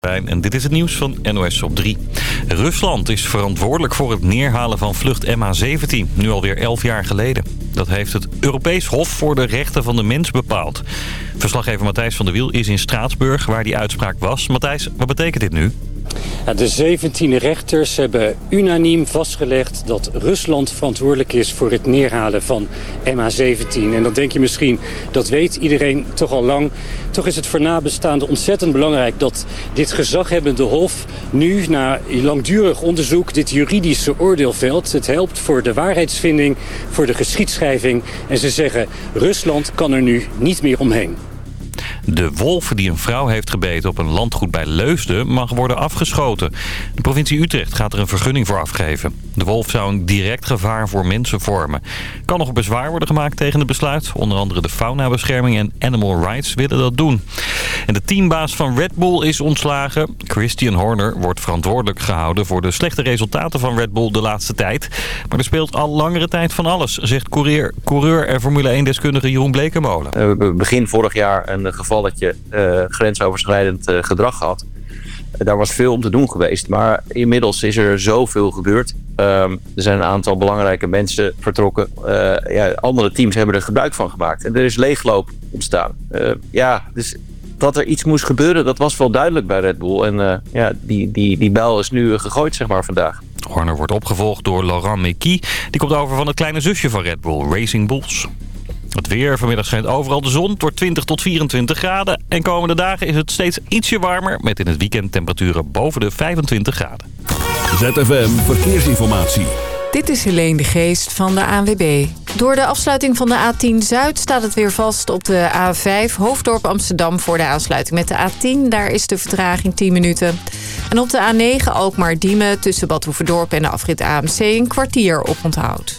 En dit is het nieuws van NOS op 3. Rusland is verantwoordelijk voor het neerhalen van vlucht MH17, nu alweer 11 jaar geleden. Dat heeft het Europees Hof voor de Rechten van de Mens bepaald. Verslaggever Matthijs van der Wiel is in Straatsburg, waar die uitspraak was. Matthijs, wat betekent dit nu? De 17 rechters hebben unaniem vastgelegd dat Rusland verantwoordelijk is voor het neerhalen van MH17. En dan denk je misschien, dat weet iedereen toch al lang. Toch is het voor nabestaanden ontzettend belangrijk dat dit gezaghebbende hof nu na langdurig onderzoek dit juridische oordeel velt. Het helpt voor de waarheidsvinding, voor de geschiedschrijving. En ze zeggen, Rusland kan er nu niet meer omheen. De wolf die een vrouw heeft gebeten op een landgoed bij Leusden mag worden afgeschoten. De provincie Utrecht gaat er een vergunning voor afgeven. De wolf zou een direct gevaar voor mensen vormen. Kan nog bezwaar worden gemaakt tegen het besluit. Onder andere de faunabescherming en Animal Rights willen dat doen. En de teambaas van Red Bull is ontslagen. Christian Horner wordt verantwoordelijk gehouden voor de slechte resultaten van Red Bull de laatste tijd. Maar er speelt al langere tijd van alles, zegt coureur, coureur en Formule 1-deskundige Jeroen Blekemolen. We hebben begin vorig jaar een geval dat je uh, grensoverschrijdend uh, gedrag had. daar was veel om te doen geweest. Maar inmiddels is er zoveel gebeurd. Um, er zijn een aantal belangrijke mensen vertrokken. Ja, andere teams hebben er gebruik van gemaakt. En er is leegloop ontstaan. ja, dus dat er iets moest gebeuren, dat was wel duidelijk bij Red Bull. En ja, die, die, die bel is nu gegooid, zeg maar, vandaag. Horner wordt opgevolgd door Laurent Meky. Die komt over van het kleine zusje van Red Bull, Racing Bulls. Het weer. Vanmiddag schijnt overal de zon. door 20 tot 24 graden. En komende dagen is het steeds ietsje warmer. Met in het weekend temperaturen boven de 25 graden. ZFM Verkeersinformatie. Dit is Helene de Geest van de ANWB. Door de afsluiting van de A10 Zuid staat het weer vast op de A5 Hoofddorp Amsterdam voor de aansluiting met de A10. Daar is de vertraging 10 minuten. En op de A9 Alkmaar-Diemen tussen Bad Hoeverdorp en de afrit AMC een kwartier op onthoud.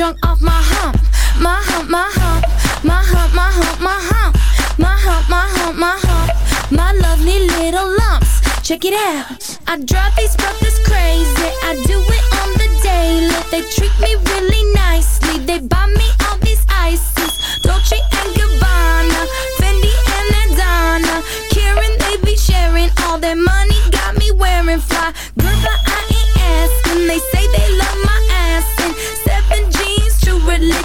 Drunk off my hump. My hump, my hump. My hump, my hump, my hump. My hump, my hump, my hump. My lovely little lumps. Check it out. I drive these brothers crazy. I do it on the daily. They treat me really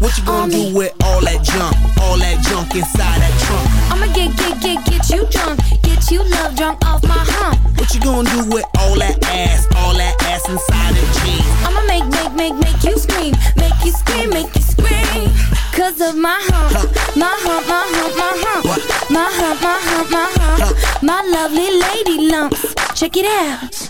What you gonna do with all that junk? All that junk inside that trunk? I'ma get, get, get, get you drunk. Get you love drunk off my hump. What you gonna do with all that ass? All that ass inside the jeans? I'ma make, make, make, make you scream. Make you scream, make you scream. Cause of my hump. My hump, my hump, my hump. What? My hump, my hump, my hump. My lovely lady lumps. Check it out.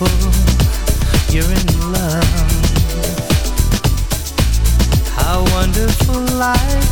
You're in love. How wonderful life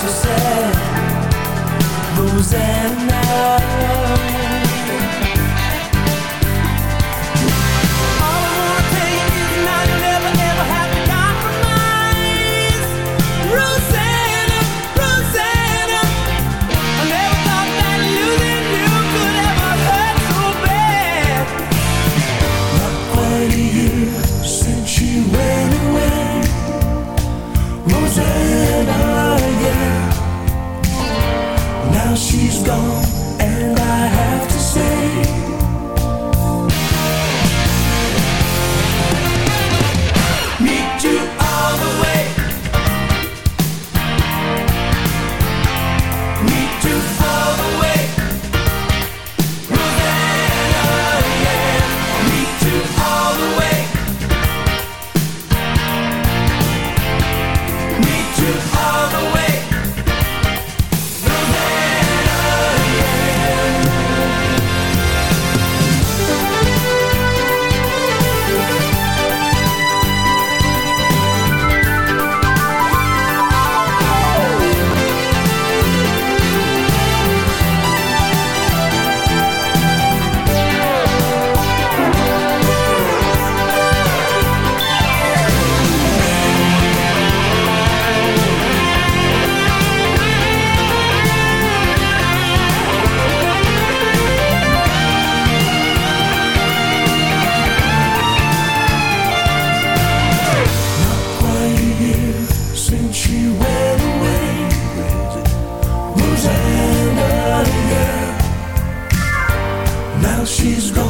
so sad Rosanna. she's gone.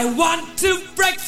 I want to break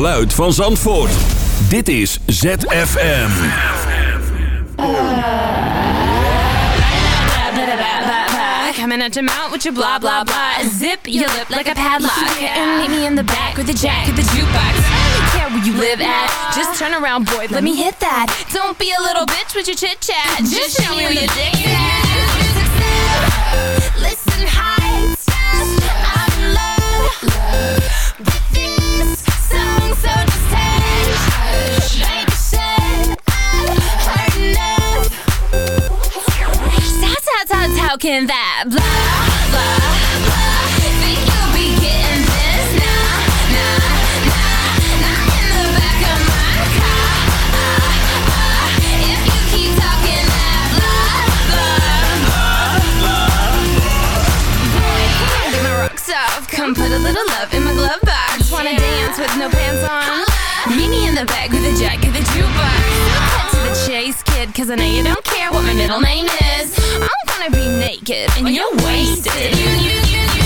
geluid van Zandvoort. Dit is ZFM. Coming at your mouth with your blah blah blah. Zip your lip like a padlock. And meet me in the back with the jack of the jukebox. Where you live at. Just turn around, boy. Let me hit that. Don't be a little bitch with your chit chat. Just show me where your dick's at. Can that blah, blah, blah. Think you'll be getting this. Nah, nah, nah Not in the back of my car. If you keep talking that blah, blah, blah come on, get my rocks off Come put a little love in my glove box. Wanna dance with no pants on? Meet me in the back with a jack of the jukebox. Cut to the chase, kid Cause I know you don't care what my middle name is Gonna be naked and you're wasted You, you, you, you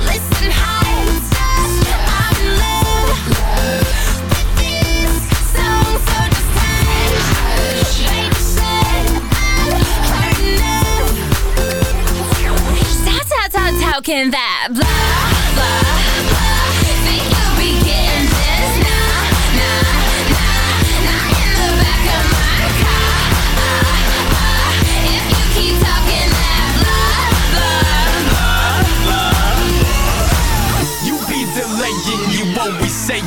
Listen, high I'm in love with this song, so just hush. Baby said I've heard enough. How, how, how, how can that blah, blah, blah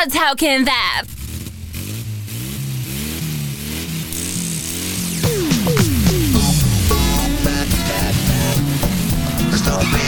That's how can that. Stop it?